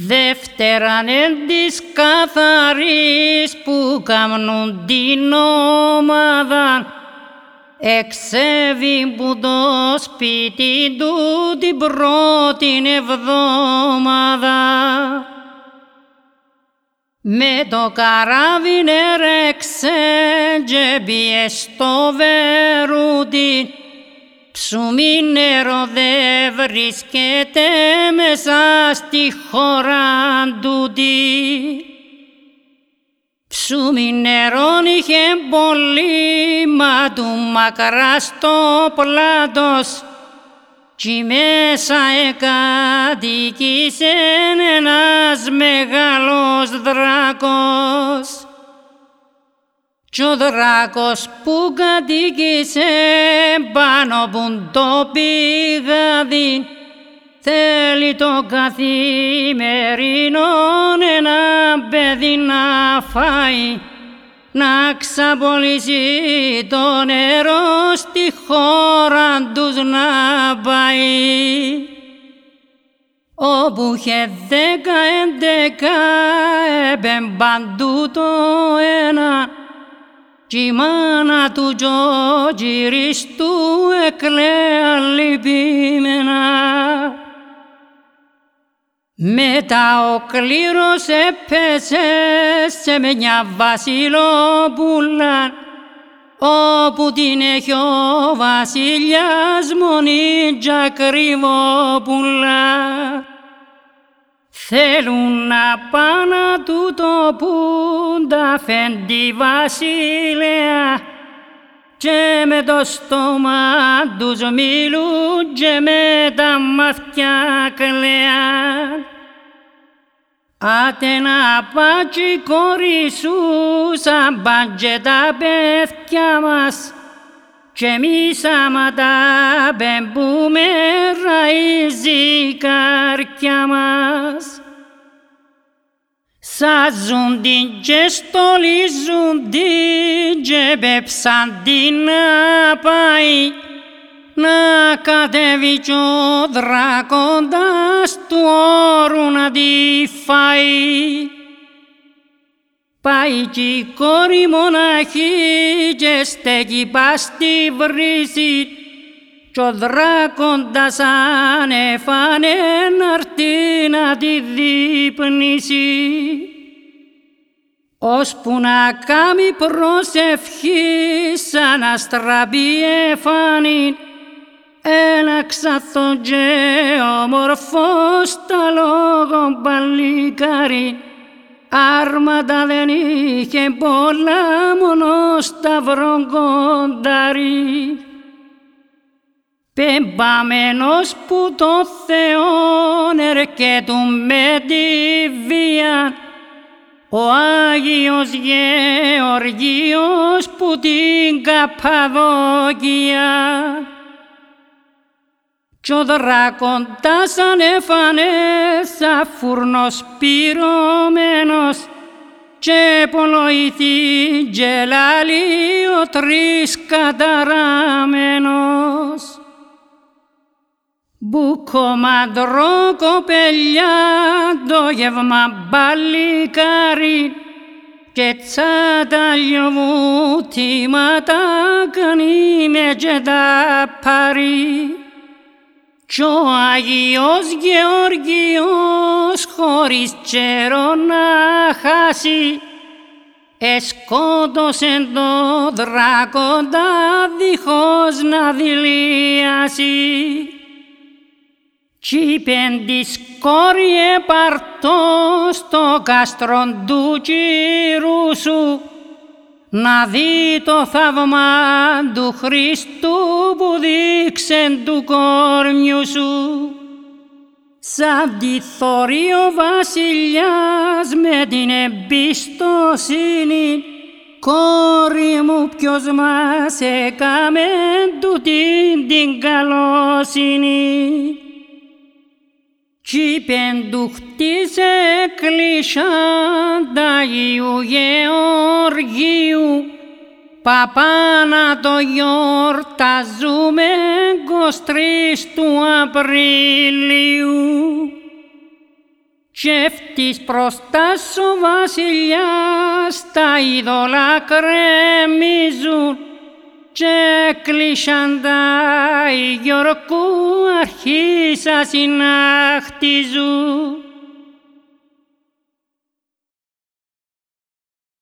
Δεύτεραν εν της καθαρής που καμνούν την ομάδα εξέβη που το σπίτι του την πρώτη εβδομάδα. Με το καράβι νερέξε και πιε στο βερούτι ψουμί νερό δε βρίσκεται μέσα στη χώρα τούτη. Ψουμί νερό είχε πολύ μα του μακρά στο πλάτος κι μέσα εκατοικήσε ένας μεγάλος δράκος. Κι ο δράκος που κατοίκησε πάνω που το πηγάδι θέλει το καθημερινό ένα παιδί να φάει να ξαπολύσει το νερό στη χώρα τους να πάει. Όπου είχε δέκα έντεκα έπεν παντού το ένα κι η μάνα του τζόγυρις του εκλαία λυπημένα. Μετά ο κλήρος έπεσε σε μια βασιλοπούλα όπου την έχει ο βασιλιάς μονίτζα κρυβόπουλα. Θέλουν να πάνε του το πούντα φέντη βασιλέα και με το στόμα τους μιλούν και με τα μαθιά κλαίαν. Άτε να πάτσι η κόρη σου σαν πάντζε τα παιδιά μας και εμείς άμα τα πέμπουμε ραΐζει η καρκιά μας. Σάζουν την και στολίζουν την και πέψαν την να πάει να κατέβει κι ο δράκοντας του όρου να τη φάει. Πάει κι η κόρη μοναχή και στέκει πας στη βρύση κι ο δράκοντας ανέφανε να'ρτεί να τη δείπνησει. Ώσπου να κάμει προσευχή σαν αστραπή εφάνη ένα ξαθό και όμορφο στα λόγω παλικάρι άρματα δεν είχε πολλά μόνο σταυρό κοντάρι. Πεμπαμένος που το Θεόν ερκέτου με τη βία ο Άγιος Γεωργίος που την Καπαδόκια κι ο δράκοντας ανέφανε σαν φούρνος πυρωμένος και πολλοήθη γελάλι ο τρεις καταραμένος. Μπουκομαντρό κοπελιά το γεύμα μπαλικάρι και τσάταλιο βουτήματα κάνει με και τα πάρει. Κι ο Άγιος Γεωργίος χωρίς τσέρο να χάσει εσκότωσε το δράκοντα δίχως να δηλίασει. Κι είπεν της κόρη επαρτώ στο κάστρον του κύρου σου να δει το θαύμα του Χριστού που δείξεν του κόρμιου σου. Σαν τη θωρεί ο βασιλιάς με την εμπιστοσύνη κόρη μου ποιος μας έκαμε τούτη την καλοσύνη. Κι πεντού χτίσε κλεισάντα Αγίου Γεωργίου Παπά να το γιορταζούμε 23 του Απριλίου. Τσέφτης προστάς ο βασιλιάς, τα είδωλα κρεμίζουν και κλείσαν τα Γιορκού αρχίσασαν να χτίζουν.